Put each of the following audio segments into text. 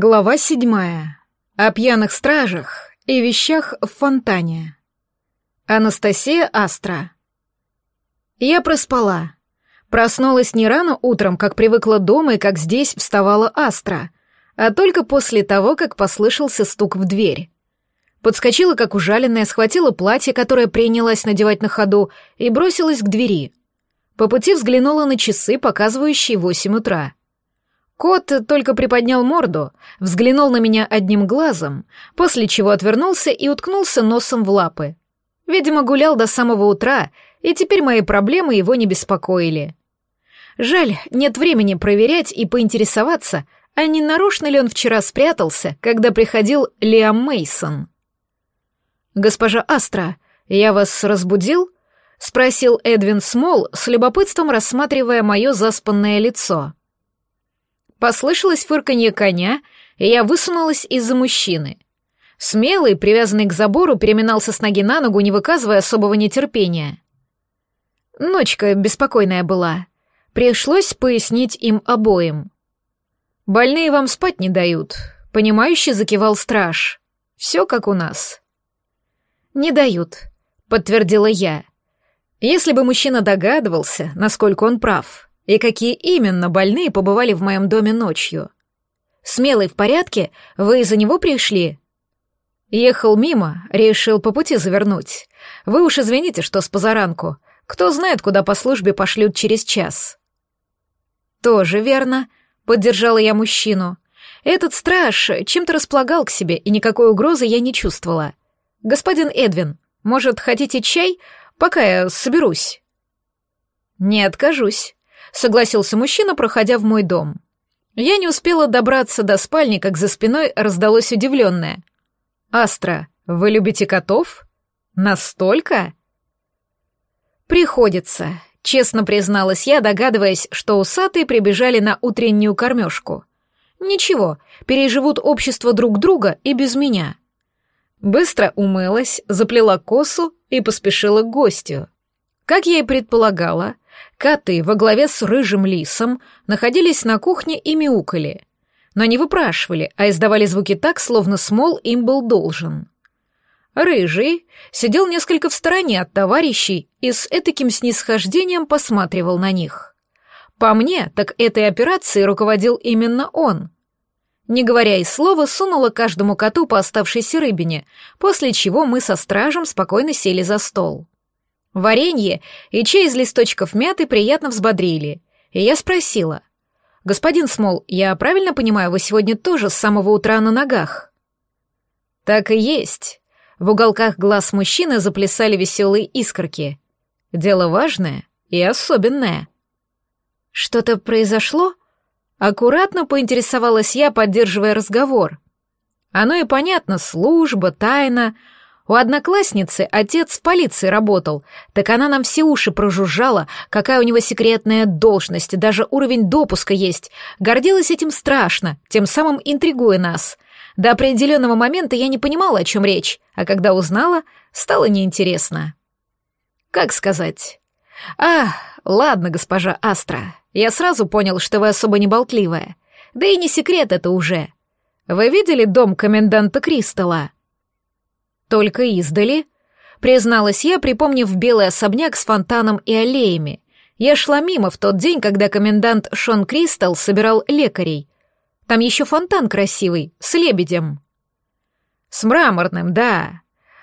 Глава седьмая. О пьяных стражах и вещах в фонтане. Анастасия Астра. Я проспала. Проснулась не рано утром, как привыкла дома и как здесь вставала Астра, а только после того, как послышался стук в дверь. Подскочила, как ужаленная, схватила платье, которое принялась надевать на ходу, и бросилась к двери. По пути взглянула на часы, показывающие восемь утра — Кот только приподнял морду, взглянул на меня одним глазом, после чего отвернулся и уткнулся носом в лапы. Видимо, гулял до самого утра, и теперь мои проблемы его не беспокоили. Жаль, нет времени проверять и поинтересоваться, а не нарочно ли он вчера спрятался, когда приходил Лиам Мейсон. «Госпожа Астра, я вас разбудил?» — спросил Эдвин Смол, с любопытством рассматривая мое заспанное лицо. Послышалось фырканье коня, и я высунулась из-за мужчины. Смелый, привязанный к забору, переминался с ноги на ногу, не выказывая особого нетерпения. Ночка беспокойная была. Пришлось пояснить им обоим. «Больные вам спать не дают», — понимающе закивал страж. «Все как у нас». «Не дают», — подтвердила я. «Если бы мужчина догадывался, насколько он прав» и какие именно больные побывали в моем доме ночью. Смелый в порядке? Вы из-за него пришли?» «Ехал мимо, решил по пути завернуть. Вы уж извините, что с позаранку. Кто знает, куда по службе пошлют через час». «Тоже верно», — поддержала я мужчину. «Этот страж чем-то располагал к себе, и никакой угрозы я не чувствовала. Господин Эдвин, может, хотите чай, пока я соберусь?» «Не откажусь», — согласился мужчина, проходя в мой дом. Я не успела добраться до спальни, как за спиной раздалось удивленное. «Астра, вы любите котов? Настолько?» «Приходится», — честно призналась я, догадываясь, что усатые прибежали на утреннюю кормежку. «Ничего, переживут общество друг друга и без меня». Быстро умылась, заплела косу и поспешила к гостю. Как я и предполагала, — Коты во главе с рыжим лисом находились на кухне и мяукали. Но не выпрашивали, а издавали звуки так, словно смол им был должен. Рыжий сидел несколько в стороне от товарищей и с этаким снисхождением посматривал на них. По мне, так этой операцией руководил именно он. Не говоря и слова, сунула каждому коту по оставшейся рыбине, после чего мы со стражем спокойно сели за стол. Варенье и чай из листочков мяты приятно взбодрили. И я спросила. «Господин Смол, я правильно понимаю, вы сегодня тоже с самого утра на ногах?» «Так и есть». В уголках глаз мужчины заплясали веселые искорки. «Дело важное и особенное». «Что-то произошло?» Аккуратно поинтересовалась я, поддерживая разговор. «Оно и понятно, служба, тайна...» У одноклассницы отец в полиции работал, так она нам все уши прожужжала, какая у него секретная должность, даже уровень допуска есть. Гордилась этим страшно, тем самым интригуя нас. До определенного момента я не понимала, о чем речь, а когда узнала, стало неинтересно. Как сказать? А, ладно, госпожа Астра, я сразу понял, что вы особо не болтливая. Да и не секрет это уже. Вы видели дом коменданта Кристалла? Только издали. Призналась я, припомнив белый особняк с фонтаном и аллеями. Я шла мимо в тот день, когда комендант Шон Кристал собирал лекарей. Там еще фонтан красивый, с лебедем. С мраморным, да.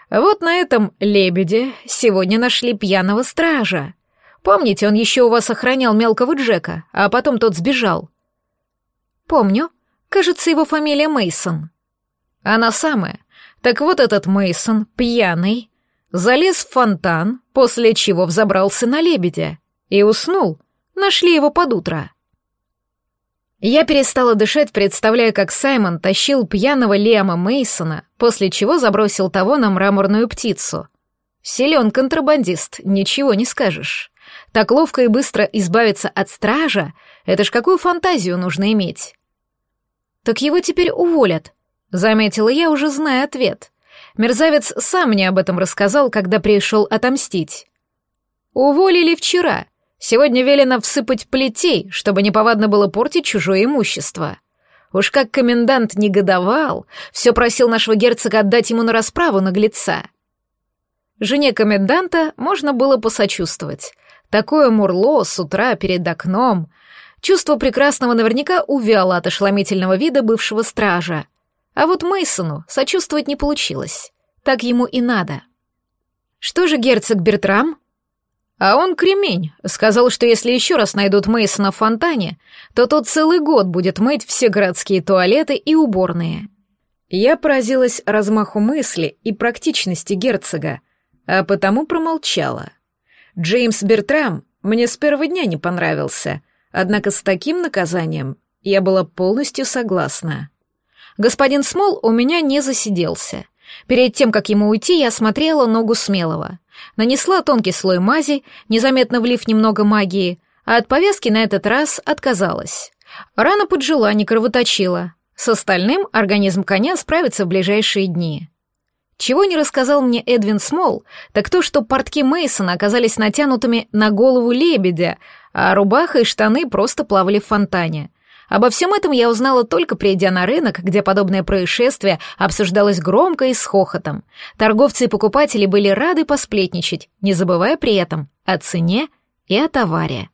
Вот на этом лебеде сегодня нашли пьяного стража. Помните, он еще у вас охранял мелкого Джека, а потом тот сбежал. Помню. Кажется, его фамилия Мейсон. Она самая. Так вот этот Мейсон, пьяный, залез в фонтан, после чего взобрался на лебедя и уснул. Нашли его под утро. Я перестала дышать, представляя, как Саймон тащил пьяного Лема Мейсона, после чего забросил того на мраморную птицу. Силен контрабандист, ничего не скажешь. Так ловко и быстро избавиться от стража, это ж какую фантазию нужно иметь. Так его теперь уволят, Заметила я, уже зная ответ. Мерзавец сам мне об этом рассказал, когда пришел отомстить. «Уволили вчера. Сегодня велено всыпать плетей, чтобы неповадно было портить чужое имущество». Уж как комендант негодовал, все просил нашего герцога отдать ему на расправу наглеца. Жене коменданта можно было посочувствовать. Такое мурло с утра перед окном. Чувство прекрасного наверняка увяло от ошеломительного вида бывшего стража. А вот Мейсону сочувствовать не получилось. Так ему и надо. Что же герцог Бертрам? А он кремень. Сказал, что если еще раз найдут Мейсона в фонтане, то тот целый год будет мыть все городские туалеты и уборные. Я поразилась размаху мысли и практичности герцога, а потому промолчала. Джеймс Бертрам мне с первого дня не понравился, однако с таким наказанием я была полностью согласна. Господин Смол у меня не засиделся. Перед тем, как ему уйти, я смотрела ногу смелого. Нанесла тонкий слой мази, незаметно влив немного магии, а от повязки на этот раз отказалась. Рана поджила, не кровоточила. С остальным организм коня справится в ближайшие дни. Чего не рассказал мне Эдвин Смол, так то, что портки Мейсона оказались натянутыми на голову лебедя, а рубаха и штаны просто плавали в фонтане. Обо всем этом я узнала только придя на рынок, где подобное происшествие обсуждалось громко и с хохотом. Торговцы и покупатели были рады посплетничать, не забывая при этом о цене и о товаре.